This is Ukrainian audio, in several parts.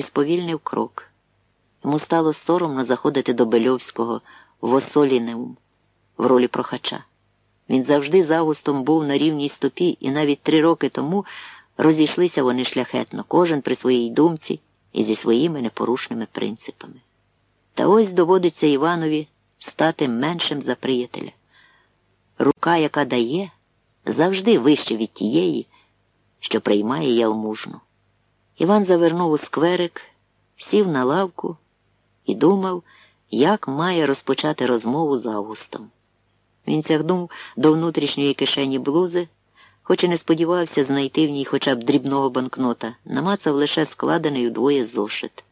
і сповільнив крок. Йому стало соромно заходити до Бельовського в Осолінеум в ролі прохача. Він завжди з Августом був на рівній стопі, і навіть три роки тому розійшлися вони шляхетно, кожен при своїй думці і зі своїми непорушними принципами. Та ось доводиться Іванові стати меншим за приятеля. Рука, яка дає, завжди вище від тієї, що приймає ялмужну. Іван завернув у скверик, сів на лавку і думав, як має розпочати розмову з Августом. Він тягнув до внутрішньої кишені блузи, хоч і не сподівався знайти в ній хоча б дрібного банкнота, намацав лише складений удвоє зошит,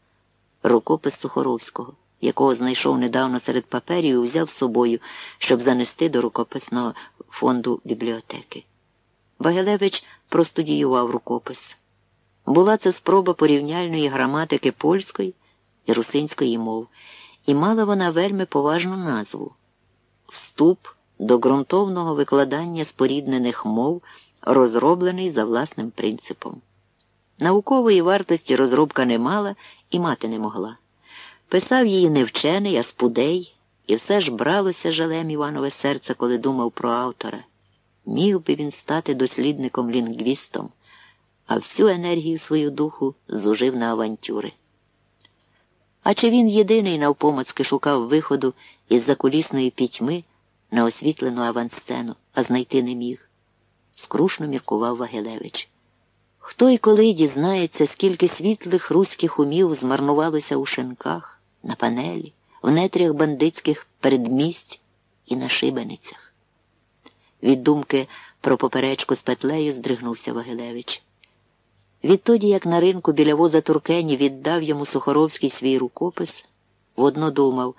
рукопис Сухоровського, якого знайшов недавно серед паперів і взяв з собою, щоб занести до рукописного фонду бібліотеки. Вагелевич простудіював рукопис. Була це спроба порівняльної граматики польської і русинської мов, і мала вона вельми поважну назву Вступ до ґрунтовного викладання споріднених мов, розроблений за власним принципом. Наукової вартості розробка не мала і мати не могла. Писав її не вчений, а спудей, і все ж бралося жалем Іванове серце, коли думав про автора. Міг би він стати дослідником лінгвістом, а всю енергію свою духу зужив на авантюри. А чи він єдиний навпомацки шукав виходу із закулісної пітьми на освітлену авансцену, а знайти не міг? скрушно міркував Вагелевич. Хто і коли дізнається, скільки світлих руських умів змарнувалося у шинках, на панелі, в нетрях бандитських передмість і на шибеницях? Від думки про поперечку з петлею здригнувся Вагилевич. Відтоді, як на ринку біля воза Туркені віддав йому Сухоровський свій рукопис, водно думав,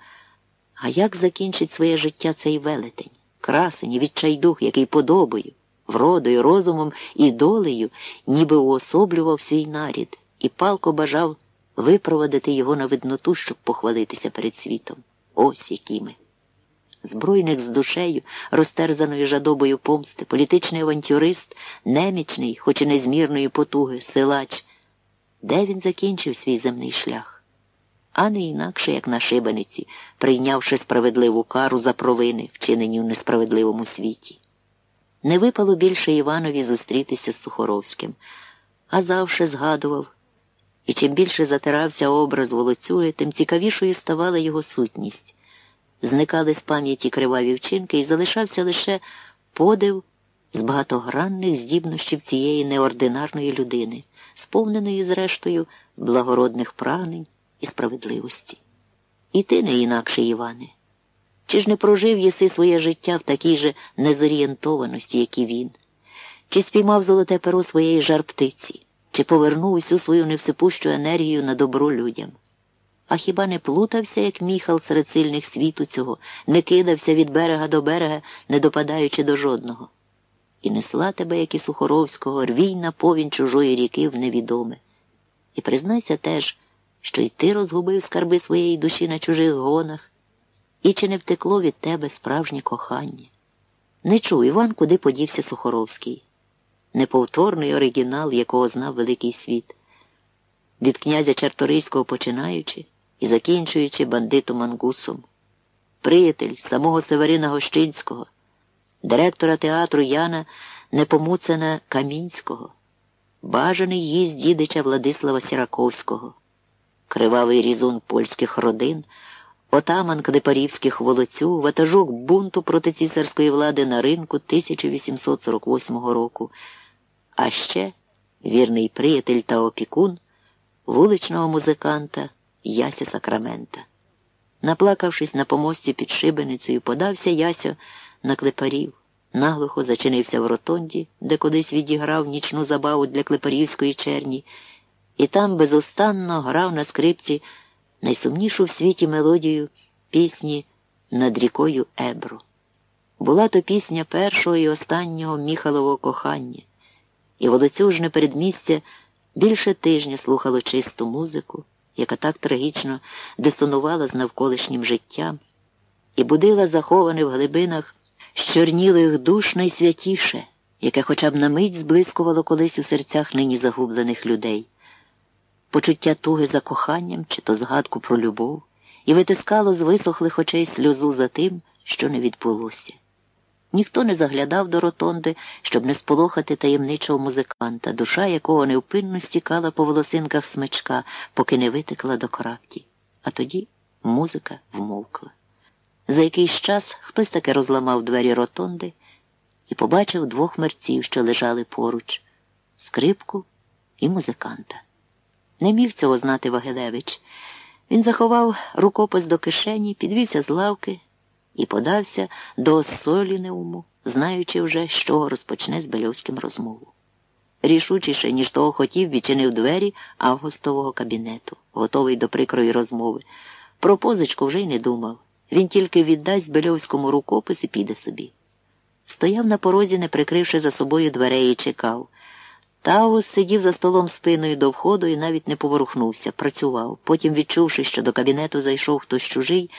а як закінчить своє життя цей велетень, красень і відчайдух, який подобою, вродою, розумом і долею, ніби уособлював свій нарід, і палко бажав випровадити його на видноту, щоб похвалитися перед світом. Ось які ми збройник з душею, розтерзаною жадобою помсти, політичний авантюрист, немічний, хоч і незмірної потуги, силач. Де він закінчив свій земний шлях? А не інакше, як на шибениці, прийнявши справедливу кару за провини, вчинені в несправедливому світі. Не випало більше Іванові зустрітися з Сухоровським, а завше згадував. І чим більше затирався образ волоцює, тим цікавішою ставала його сутність зникали з пам'яті криваві вчинки і залишався лише подив з багатогранних здібнощів цієї неординарної людини, сповненої, зрештою, благородних прагнень і справедливості. І ти не інакше, Іване. Чи ж не прожив єси своє життя в такій же незорієнтованості, як і він? Чи спіймав золоте перо своєї жар птиці, чи повернув усю свою невсипущу енергію на добро людям? А хіба не плутався, як міхал серед сильних світу цього, не кидався від берега до берега, не допадаючи до жодного? І несла тебе, як і Сухоровського, рвій на повінь чужої ріки в невідоме. І признайся теж, що й ти розгубив скарби своєї душі на чужих гонах, і чи не втекло від тебе справжнє кохання? Не чув Іван, куди подівся Сухоровський, неповторний оригінал, якого знав великий світ. Від князя Чарторийського починаючи і закінчуючи бандитом Мангусом, приятель самого Северина Гощинського, директора театру Яна Непомуцена Камінського, бажаний їзд дідича Владислава Сіраковського, кривавий різун польських родин, отаман Кнепарівських волоцю, ватажок бунту проти цісарської влади на ринку 1848 року, а ще вірний приятель та опікун вуличного музиканта. Яся Сакрамента. Наплакавшись на помості під шибеницею, подався Ясьо на клепарів, наглухо зачинився в ротонді, де кудись відіграв нічну забаву для клепарівської черні, і там безостанно грав на скрипці найсумнішу в світі мелодію пісні над рікою Ебро. Була то пісня першого і останнього міхалового кохання, і волоцюжне передмістя більше тижня слухало чисту музику яка так трагічно дисонувала з навколишнім життям і будила заховане в глибинах щорнілих душ найсвятіше, яке хоча б на мить зблискувало колись у серцях нині загублених людей. почуття туги за коханням чи то згадку про любов, і витискало з висохлих очей сльозу за тим, що не відбулося. Ніхто не заглядав до ротонди, щоб не сполохати таємничого музиканта, душа якого невпинно стікала по волосинках смичка, поки не витекла до крафті. А тоді музика вмовкла. За якийсь час хтось таки розламав двері ротонди і побачив двох мерців, що лежали поруч скрипку і музиканта. Не міг цього знати Вагилевич. Він заховав рукопис до кишені, підвівся з лавки і подався до Солінеуму, знаючи вже, що розпочне з Бельовським розмову. Рішучіше, ніж того хотів, відчинив двері августового кабінету, готовий до прикрої розмови. Про позичку вже й не думав. Він тільки віддасть Бельовському рукопис і піде собі. Стояв на порозі, не прикривши за собою дверей, і чекав. Таус сидів за столом спиною до входу і навіть не поворухнувся, працював. Потім, відчувши, що до кабінету зайшов хтось чужий,